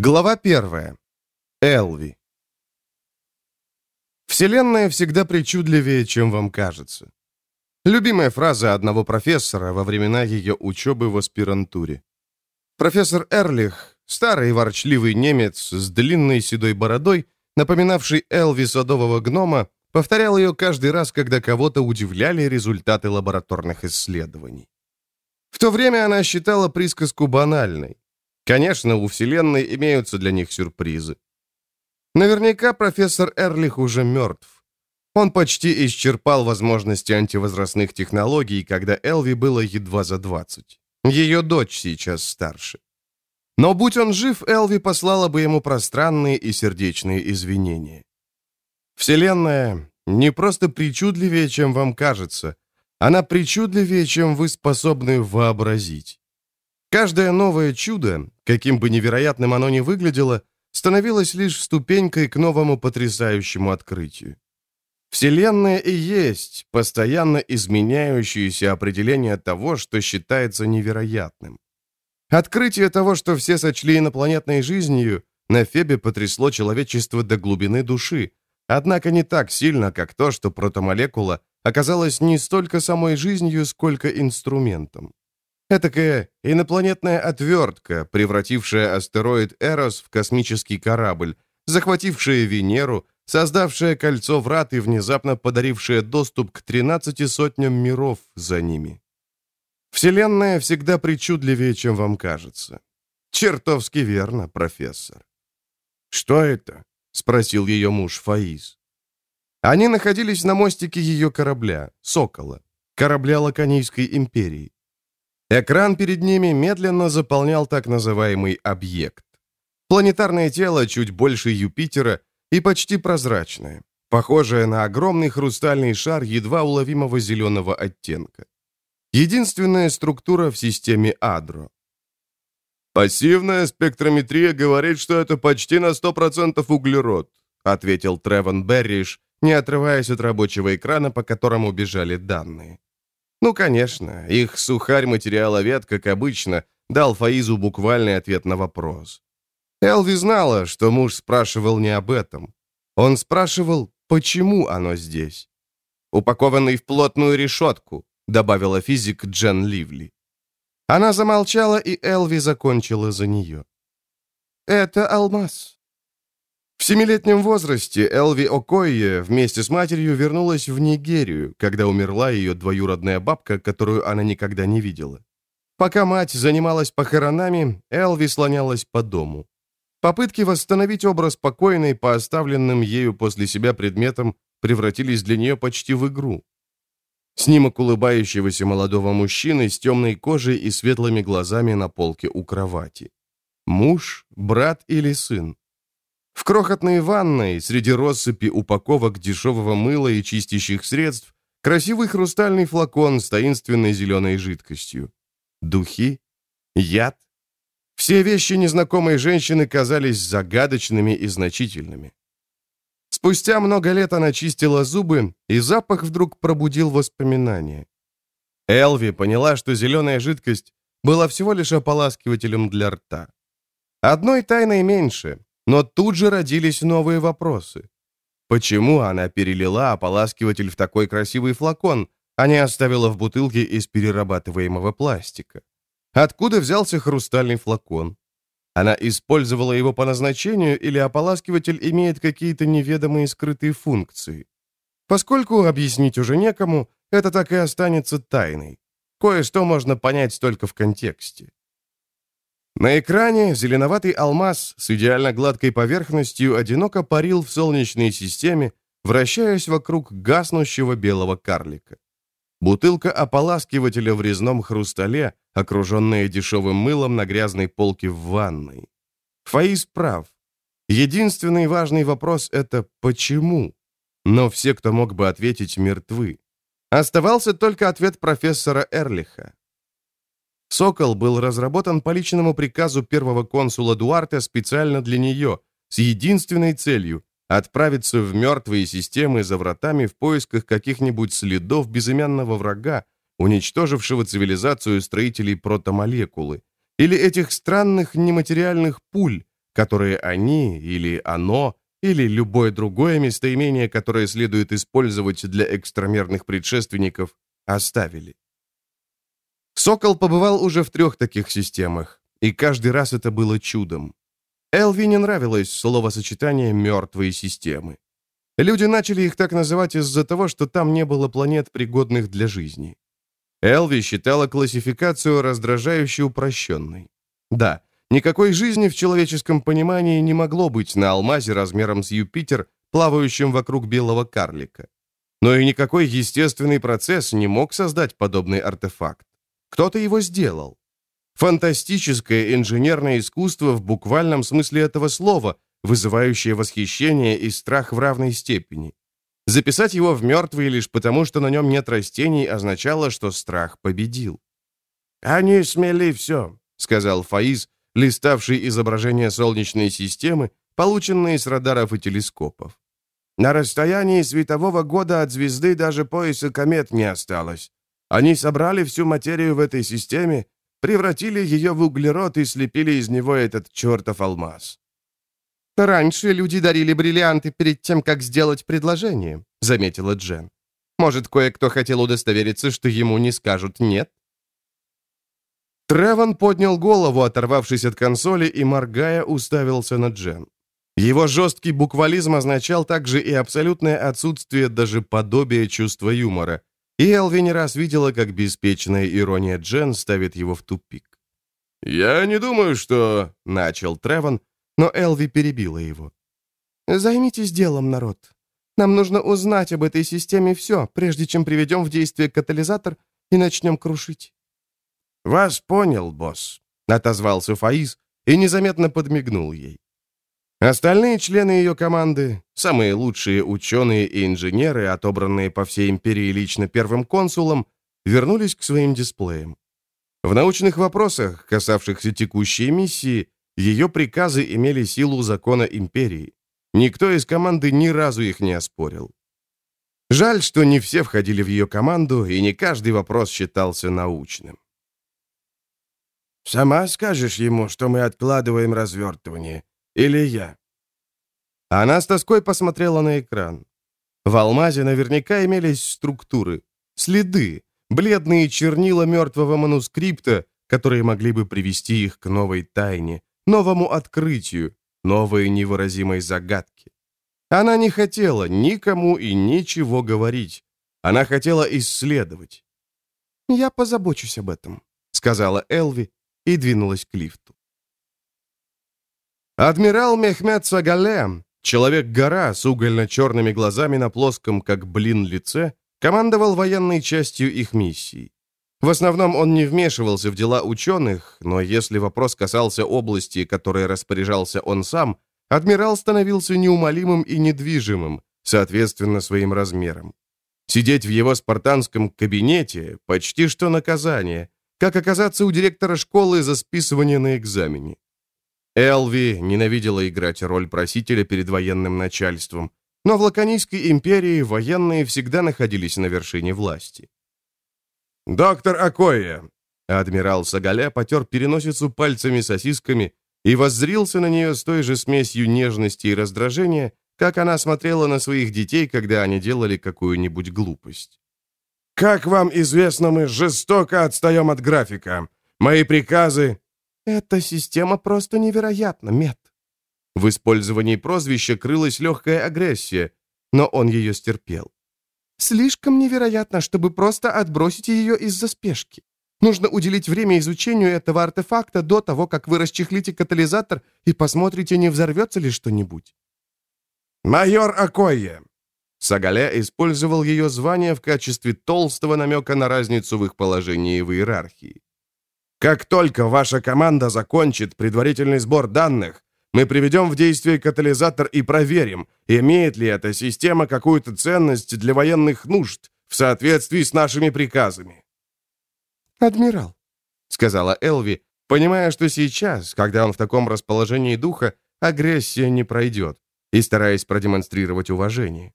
Глава первая. Элви. Вселенная всегда причудливее, чем вам кажется. Любимая фраза одного профессора во времена ее учебы в аспирантуре. Профессор Эрлих, старый ворчливый немец с длинной седой бородой, напоминавший Элви садового гнома, повторял ее каждый раз, когда кого-то удивляли результаты лабораторных исследований. В то время она считала присказку банальной. Конечно, у Вселенной имеются для них сюрпризы. Наверняка профессор Эрлих уже мертв. Он почти исчерпал возможности антивозрастных технологий, когда Элви было едва за 20. Ее дочь сейчас старше. Но будь он жив, Элви послала бы ему пространные и сердечные извинения. Вселенная не просто причудливее, чем вам кажется, она причудливее, чем вы способны вообразить. Каждое новое чудо, каким бы невероятным оно ни выглядело, становилось лишь ступенькой к новому потрясающему открытию. Вселенная и есть постоянно изменяющееся определение того, что считается невероятным. Открытие того, что все сочли инопланетной жизнью, на Фебе потрясло человечество до глубины души, однако не так сильно, как то, что протомолекула оказалась не столько самой жизнью, сколько инструментом. Этакая инопланетная отвертка, превратившая астероид Эрос в космический корабль, захватившая Венеру, создавшая кольцо врат и внезапно подарившая доступ к 13 сотням миров за ними. Вселенная всегда причудливее, чем вам кажется. Чертовски верно, профессор. «Что это?» — спросил ее муж Фаиз. Они находились на мостике ее корабля, «Сокола», корабля Лаконийской империи. Экран перед ними медленно заполнял так называемый объект. Планетарное тело чуть больше Юпитера и почти прозрачное, похожее на огромный хрустальный шар едва уловимого зеленого оттенка. Единственная структура в системе Адро. «Пассивная спектрометрия говорит, что это почти на 100% углерод», ответил Тревон Берриш, не отрываясь от рабочего экрана, по которому бежали данные. Ну, конечно, их сухарь-материаловед, как обычно, дал Фаизу буквальный ответ на вопрос. Элви знала, что муж спрашивал не об этом. Он спрашивал, почему оно здесь. «Упакованный в плотную решетку», добавила физик Джен Ливли. Она замолчала, и Элви закончила за нее. «Это алмаз», семилетнем возрасте Элви Окойе вместе с матерью вернулась в Нигерию, когда умерла ее двоюродная бабка, которую она никогда не видела. Пока мать занималась похоронами, Элви слонялась по дому. Попытки восстановить образ покойной по оставленным ею после себя предметам превратились для нее почти в игру. Снимок улыбающегося молодого мужчины с темной кожей и светлыми глазами на полке у кровати. Муж, брат или сын? В крохотной ванной, среди россыпи упаковок дешевого мыла и чистящих средств, красивый хрустальный флакон с таинственной зеленой жидкостью. Духи? Яд? Все вещи незнакомой женщины казались загадочными и значительными. Спустя много лет она чистила зубы, и запах вдруг пробудил воспоминания. Элви поняла, что зеленая жидкость была всего лишь ополаскивателем для рта. Одной тайной меньше, но тут же родились новые вопросы. Почему она перелила ополаскиватель в такой красивый флакон, а не оставила в бутылке из перерабатываемого пластика? Откуда взялся хрустальный флакон? Она использовала его по назначению или ополаскиватель имеет какие-то неведомые скрытые функции? Поскольку объяснить уже некому, это так и останется тайной. Кое-что можно понять только в контексте. На экране зеленоватый алмаз с идеально гладкой поверхностью одиноко парил в Солнечной системе, вращаясь вокруг гаснущего белого карлика. Бутылка ополаскивателя в резном хрустале, окруженная дешевым мылом на грязной полке в ванной. Фаис прав. Единственный важный вопрос — это «почему?». Но все, кто мог бы ответить, мертвы. Оставался только ответ профессора Эрлиха. «Сокол» был разработан по личному приказу первого консула Дуарте специально для нее, с единственной целью — отправиться в мертвые системы за вратами в поисках каких-нибудь следов безымянного врага, уничтожившего цивилизацию строителей протомолекулы, или этих странных нематериальных пуль, которые они или оно или любое другое местоимение, которое следует использовать для экстрамерных предшественников, оставили. Сокол побывал уже в трех таких системах, и каждый раз это было чудом. Элви не нравилось словосочетание «мертвые системы». Люди начали их так называть из-за того, что там не было планет, пригодных для жизни. Элви считала классификацию раздражающе упрощенной. Да, никакой жизни в человеческом понимании не могло быть на алмазе размером с Юпитер, плавающем вокруг белого карлика. Но и никакой естественный процесс не мог создать подобный артефакт. Кто-то его сделал. Фантастическое инженерное искусство в буквальном смысле этого слова, вызывающее восхищение и страх в равной степени. Записать его в мертвые лишь потому, что на нем нет растений, означало, что страх победил. «Они смели все», — сказал Фаиз, листавший изображение Солнечной системы, полученные с радаров и телескопов. «На расстоянии светового года от звезды даже пояса комет не осталось. Они собрали всю материю в этой системе превратили ее в углерод и слепили из него этот чертов алмаз. «Раньше люди дарили бриллианты перед тем, как сделать предложение», — заметила Джен. «Может, кое-кто хотел удостовериться, что ему не скажут «нет»?» Треван поднял голову, оторвавшись от консоли, и, моргая, уставился на Джен. Его жесткий буквализм означал также и абсолютное отсутствие даже подобия чувства юмора, и Элви не раз видела, как беспечная ирония Джен ставит его в тупик. «Я не думаю, что...» — начал Тревон, но Элви перебила его. «Займитесь делом, народ. Нам нужно узнать об этой системе все, прежде чем приведем в действие катализатор и начнем крушить». «Вас понял, босс», — отозвался Фаиз и незаметно подмигнул ей. Остальные члены ее команды, самые лучшие ученые и инженеры, отобранные по всей империи лично первым консулом, вернулись к своим дисплеям. В научных вопросах, касавшихся текущей миссии, ее приказы имели силу закона империи. Никто из команды ни разу их не оспорил. Жаль, что не все входили в ее команду, и не каждый вопрос считался научным. «Сама скажешь ему, что мы откладываем развертывание?» Или я?» Она с тоской посмотрела на экран. В алмазе наверняка имелись структуры, следы, бледные чернила мертвого манускрипта, которые могли бы привести их к новой тайне, новому открытию, новой невыразимой загадке. Она не хотела никому и ничего говорить. Она хотела исследовать. «Я позабочусь об этом», — сказала Элви и двинулась к лифту. Адмирал Мехмед Сагале, человек-гора с угольно-черными глазами на плоском, как блин, лице, командовал военной частью их миссии. В основном он не вмешивался в дела ученых, но если вопрос касался области, которой распоряжался он сам, адмирал становился неумолимым и недвижимым, соответственно своим размерам. Сидеть в его спартанском кабинете – почти что наказание, как оказаться у директора школы за списывание на экзамене. Элви ненавидела играть роль просителя перед военным начальством, но в Лаконийской империи военные всегда находились на вершине власти. «Доктор Акоя!» Адмирал Сагаля потер переносицу пальцами-сосисками и воззрился на нее с той же смесью нежности и раздражения, как она смотрела на своих детей, когда они делали какую-нибудь глупость. «Как вам известно, мы жестоко отстаем от графика. Мои приказы «Эта система просто невероятна, Мет». В использовании прозвища крылась легкая агрессия, но он ее стерпел. «Слишком невероятно, чтобы просто отбросить ее из-за спешки. Нужно уделить время изучению этого артефакта до того, как вы расчехлите катализатор и посмотрите, не взорвется ли что-нибудь». «Майор Акойе!» Сагаля использовал ее звание в качестве толстого намека на разницу в их положении в иерархии. Как только ваша команда закончит предварительный сбор данных, мы приведем в действие катализатор и проверим, имеет ли эта система какую-то ценность для военных нужд в соответствии с нашими приказами. «Адмирал», — сказала Элви, понимая, что сейчас, когда он в таком расположении духа, агрессия не пройдет, и стараясь продемонстрировать уважение.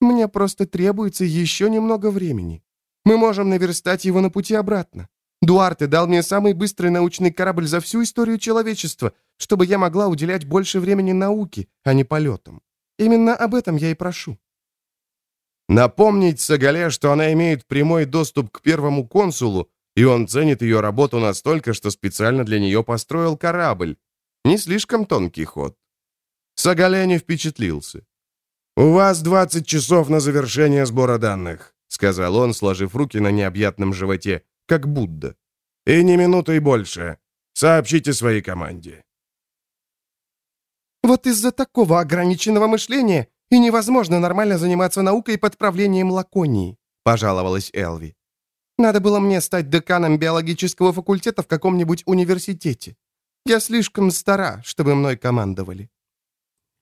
«Мне просто требуется еще немного времени. Мы можем наверстать его на пути обратно. Дуарте дал мне самый быстрый научный корабль за всю историю человечества, чтобы я могла уделять больше времени науке, а не полетам. Именно об этом я и прошу». Напомнить Сагале, что она имеет прямой доступ к первому консулу, и он ценит ее работу настолько, что специально для нее построил корабль. Не слишком тонкий ход. Сагале не впечатлился. «У вас 20 часов на завершение сбора данных», — сказал он, сложив руки на необъятном животе, как Будда. «И не минуты больше. Сообщите своей команде». «Вот из-за такого ограниченного мышления и невозможно нормально заниматься наукой под правлением Лаконии», — пожаловалась Элви. «Надо было мне стать деканом биологического факультета в каком-нибудь университете. Я слишком стара, чтобы мной командовали».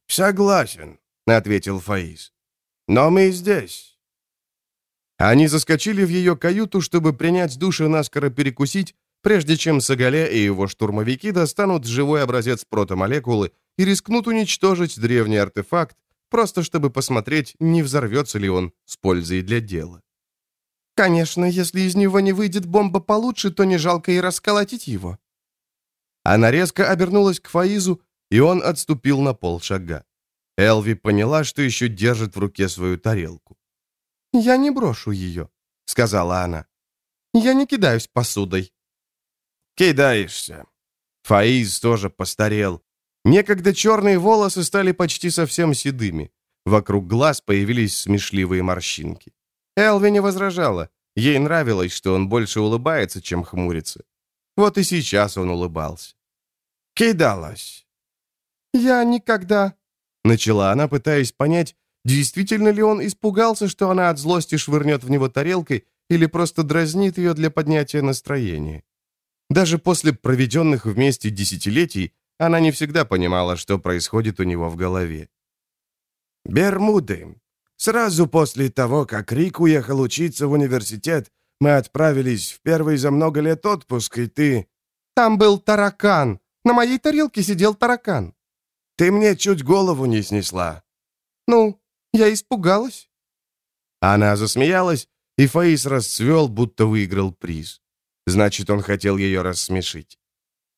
«Согласен», — ответил Фаис. «Но мы здесь». Они заскочили в ее каюту, чтобы принять душ и наскоро перекусить, прежде чем Сагале и его штурмовики достанут живой образец протомолекулы и рискнут уничтожить древний артефакт, просто чтобы посмотреть, не взорвется ли он с пользой для дела. «Конечно, если из него не выйдет бомба получше, то не жалко и расколотить его». Она резко обернулась к Фаизу, и он отступил на полшага. Элви поняла, что еще держит в руке свою тарелку. «Я не брошу ее», — сказала она. «Я не кидаюсь посудой». «Кидаешься». Фаиз тоже постарел. Некогда черные волосы стали почти совсем седыми. Вокруг глаз появились смешливые морщинки. Элви не возражала. Ей нравилось, что он больше улыбается, чем хмурится. Вот и сейчас он улыбался. «Кидалась». «Я никогда...» Начала она, пытаясь понять, действительно ли он испугался, что она от злости швырнет в него тарелкой или просто дразнит ее для поднятия настроения. Даже после проведенных вместе десятилетий она не всегда понимала, что происходит у него в голове. «Бермуды. Сразу после того, как Рик уехал учиться в университет, мы отправились в первый за много лет отпуск, и ты...» «Там был таракан. На моей тарелке сидел таракан». Ты мне чуть голову не снесла». «Ну, я испугалась». Она засмеялась, и Фаис расцвел, будто выиграл приз. Значит, он хотел ее рассмешить.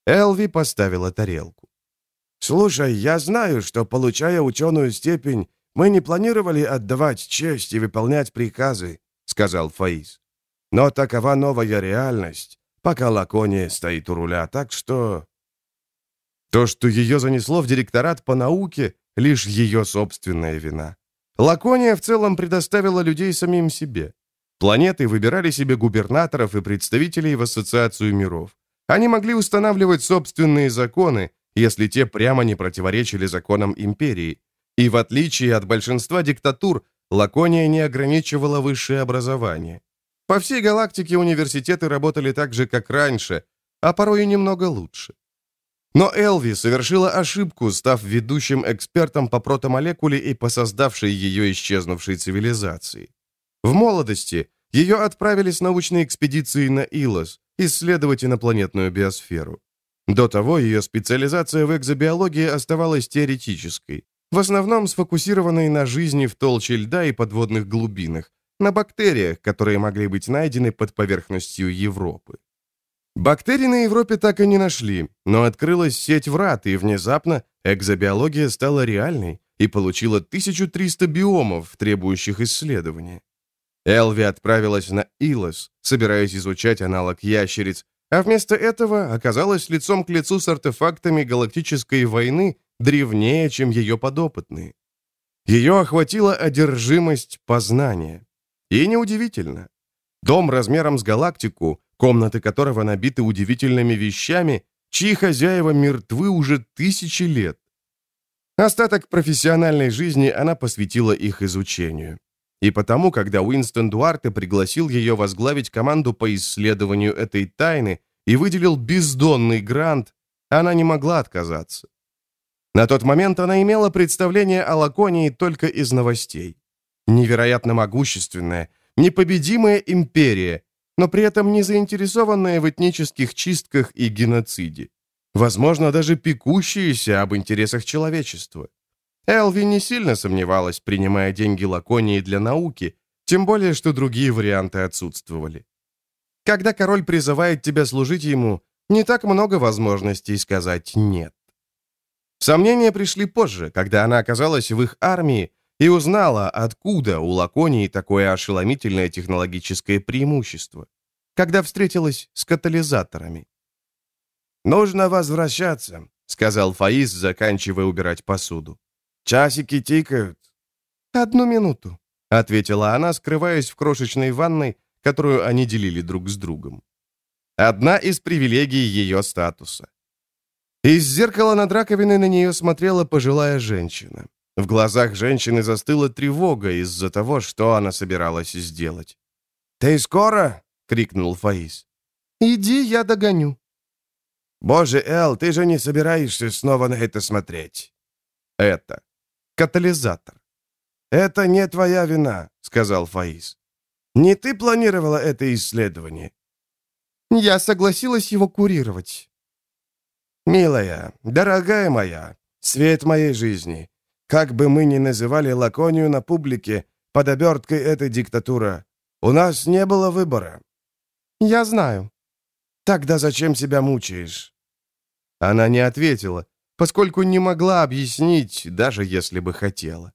Элви поставила тарелку. «Слушай, я знаю, что, получая ученую степень, мы не планировали отдавать честь и выполнять приказы», — сказал Фаис. «Но такова новая реальность, пока Лакония стоит у руля, так что то, что ее занесло в директорат по науке, лишь ее собственная вина. Лакония в целом предоставила людей самим себе. Планеты выбирали себе губернаторов и представителей в Ассоциацию миров. Они могли устанавливать собственные законы, если те прямо не противоречили законам империи. И в отличие от большинства диктатур, Лакония не ограничивала высшее образование. По всей галактике университеты работали так же, как раньше, а порой и немного лучше. Но Элви совершила ошибку, став ведущим экспертом по протомолекуле и по создавшей ее исчезнувшей цивилизации. В молодости ее отправили с научной экспедицией на Илос исследовать инопланетную биосферу. До того ее специализация в экзобиологии оставалась теоретической, в основном сфокусированной на жизни в толще льда и подводных глубинах, на бактериях, которые могли быть найдены под поверхностью Европы. Бактерий на Европе так и не нашли, но открылась сеть врат, и внезапно экзобиология стала реальной и получила 1300 биомов, требующих исследования. Элви отправилась на Илос, собираясь изучать аналог ящериц, а вместо этого оказалась лицом к лицу с артефактами галактической войны древнее, чем ее подопытные. Ее охватила одержимость познания. И неудивительно. Дом размером с галактику комнаты которого набиты удивительными вещами, чьи хозяева мертвы уже тысячи лет. Остаток профессиональной жизни она посвятила их изучению. И потому, когда Уинстон Дуарте пригласил ее возглавить команду по исследованию этой тайны и выделил бездонный грант, она не могла отказаться. На тот момент она имела представление о Лаконии только из новостей. Невероятно могущественная, непобедимая империя, но при этом не заинтересованная в этнических чистках и геноциде. Возможно, даже пекущиеся об интересах человечества. Элви не сильно сомневалась, принимая деньги Лаконии для науки, тем более, что другие варианты отсутствовали. Когда король призывает тебя служить ему, не так много возможностей сказать «нет». Сомнения пришли позже, когда она оказалась в их армии и узнала, откуда у Лаконии такое ошеломительное технологическое преимущество, когда встретилась с катализаторами. «Нужно возвращаться», — сказал Фаис, заканчивая убирать посуду. «Часики тикают». «Одну минуту», — ответила она, скрываясь в крошечной ванной, которую они делили друг с другом. Одна из привилегий ее статуса. Из зеркала над раковиной на нее смотрела пожилая женщина. В глазах женщины застыла тревога из-за того, что она собиралась сделать. «Ты скоро?» — крикнул Фаис. «Иди, я догоню». «Боже, Эл, ты же не собираешься снова на это смотреть?» «Это. Катализатор». «Это не твоя вина», — сказал Фаис. «Не ты планировала это исследование?» «Я согласилась его курировать». «Милая, дорогая моя, свет моей жизни, как бы мы ни называли Лаконию на публике, под оберткой этой диктатура, у нас не было выбора». «Я знаю». «Тогда зачем себя мучаешь?» Она не ответила, поскольку не могла объяснить, даже если бы хотела.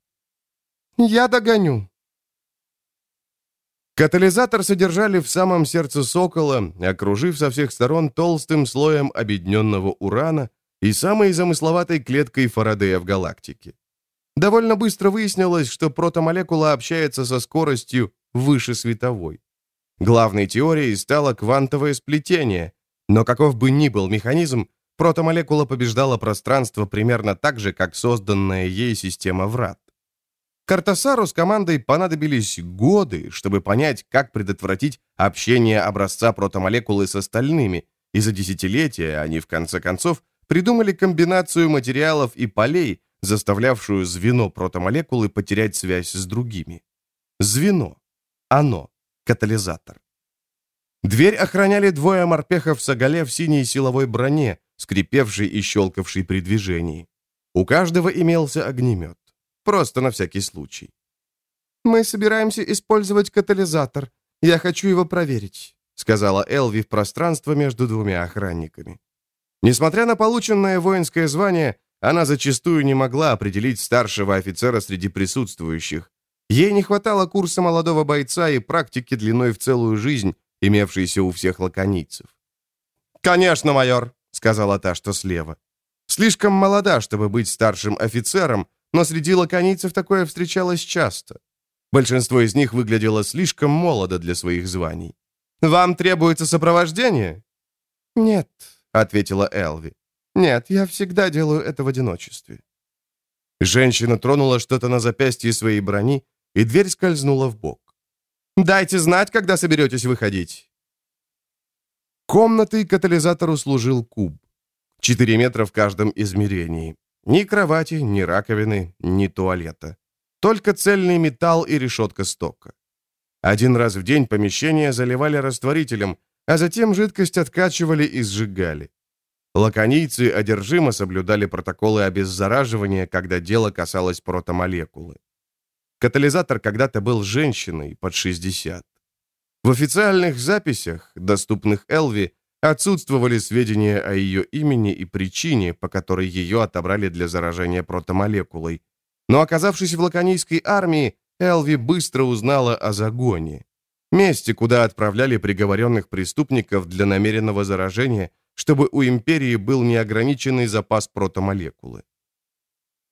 «Я догоню». Катализатор содержали в самом сердце Сокола, окружив со всех сторон толстым слоем объединенного урана и самой замысловатой клеткой Фарадея в галактике. Довольно быстро выяснилось, что протомолекула общается со скоростью выше световой. Главной теорией стало квантовое сплетение, но каков бы ни был механизм, протомолекула побеждала пространство примерно так же, как созданная ей система врат. Картасару с командой понадобились годы, чтобы понять, как предотвратить общение образца протомолекулы с остальными, и за десятилетия они, в конце концов, придумали комбинацию материалов и полей, заставлявшую звено протомолекулы потерять связь с другими. Звено. Оно. Катализатор. Дверь охраняли двое морпехов с оголе в синей силовой броне, скрипевшей и щелкавшей при движении. У каждого имелся огнемет. Просто на всякий случай. «Мы собираемся использовать катализатор. Я хочу его проверить», сказала Элви в пространство между двумя охранниками. Несмотря на полученное воинское звание, она зачастую не могла определить старшего офицера среди присутствующих. Ей не хватало курса молодого бойца и практики длиной в целую жизнь, имевшейся у всех лаконийцев. «Конечно, майор», — сказала та, что слева. «Слишком молода, чтобы быть старшим офицером, но среди лаконийцев такое встречалось часто. Большинство из них выглядело слишком молодо для своих званий. «Вам требуется сопровождение?» «Нет», — ответила Элви. «Нет, я всегда делаю это в одиночестве». Женщина тронула что-то на запястье своей брони, и дверь скользнула в бок. «Дайте знать, когда соберетесь выходить». Комнатой катализатору служил куб. Четыре метра в каждом измерении. Ни кровати, ни раковины, ни туалета. Только цельный металл и решетка стока. Один раз в день помещение заливали растворителем, а затем жидкость откачивали и сжигали. Лаконийцы одержимо соблюдали протоколы обеззараживания, когда дело касалось протомолекулы. Катализатор когда-то был женщиной под 60. В официальных записях, доступных Элви, Отсутствовали сведения о ее имени и причине, по которой ее отобрали для заражения протомолекулой. Но оказавшись в лаконийской армии, Элви быстро узнала о загоне. Месте, куда отправляли приговоренных преступников для намеренного заражения, чтобы у империи был неограниченный запас протомолекулы.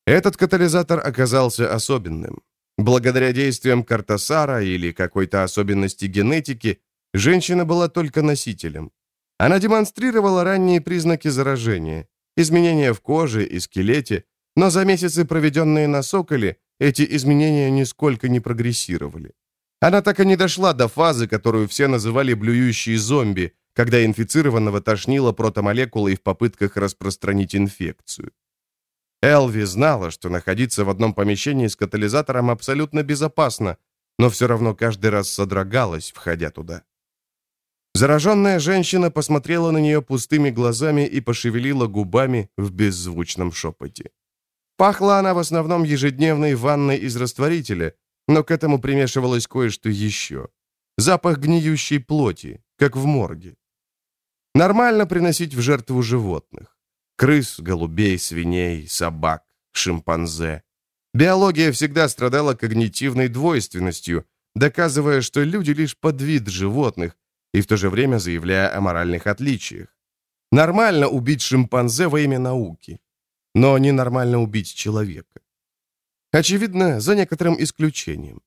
Этот катализатор оказался особенным. Благодаря действиям Картасара или какой-то особенности генетики, женщина была только носителем. Она демонстрировала ранние признаки заражения, изменения в коже и скелете, но за месяцы, проведенные на Соколе, эти изменения нисколько не прогрессировали. Она так и не дошла до фазы, которую все называли «блюющие зомби», когда инфицированного тошнило протомолекулой в попытках распространить инфекцию. Элви знала, что находиться в одном помещении с катализатором абсолютно безопасно, но все равно каждый раз содрогалась, входя туда. Зараженная женщина посмотрела на нее пустыми глазами и пошевелила губами в беззвучном шепоте. Пахла она в основном ежедневной ванной из растворителя, но к этому примешивалось кое-что еще. Запах гниющей плоти, как в морге. Нормально приносить в жертву животных. Крыс, голубей, свиней, собак, шимпанзе. Биология всегда страдала когнитивной двойственностью, доказывая, что люди лишь подвид животных, и в то же время заявляя о моральных отличиях. Нормально убить шимпанзе во имя науки, но ненормально убить человека. Очевидно, за некоторым исключением.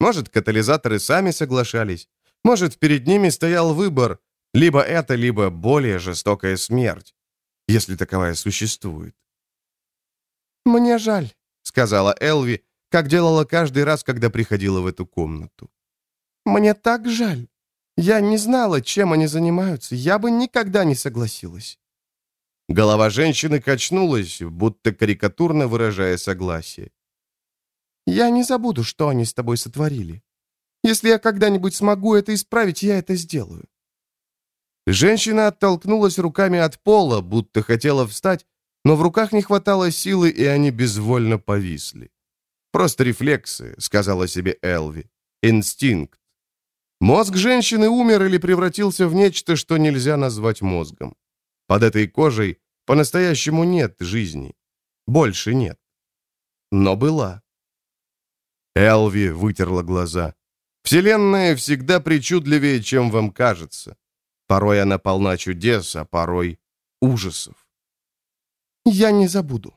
Может, катализаторы сами соглашались, может, перед ними стоял выбор, либо это, либо более жестокая смерть, если таковая существует. «Мне жаль», — сказала Элви, как делала каждый раз, когда приходила в эту комнату. «Мне так жаль. Я не знала, чем они занимаются. Я бы никогда не согласилась». Голова женщины качнулась, будто карикатурно выражая согласие. «Я не забуду, что они с тобой сотворили. Если я когда-нибудь смогу это исправить, я это сделаю». Женщина оттолкнулась руками от пола, будто хотела встать, но в руках не хватало силы, и они безвольно повисли. «Просто рефлексы», — сказала себе Элви. «Инстинкт». Мозг женщины умер или превратился в нечто, что нельзя назвать мозгом. Под этой кожей по-настоящему нет жизни. Больше нет. Но была. Элви вытерла глаза. Вселенная всегда причудливее, чем вам кажется. Порой она полна чудес, а порой ужасов. «Я не забуду»,